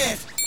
shift.